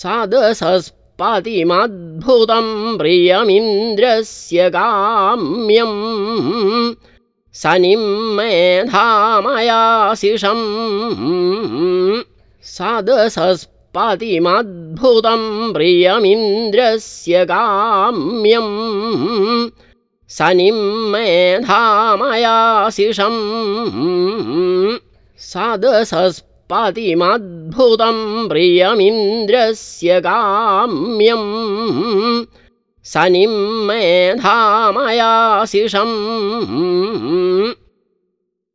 सदसस्पतिमद्भुतं प्रियमिन्द्रस्य काम्यम् सनिं मेधामयाशिषम्। सदसस्पतिमद्भुतं प्रियमिन्द्रस्य काम्यम् सनिं मेधामयाशिषम् सदसस्पतिमद्भुतं प्रियमिन्द्रस्य काम्यम् सनिं मेधामयाशिषम्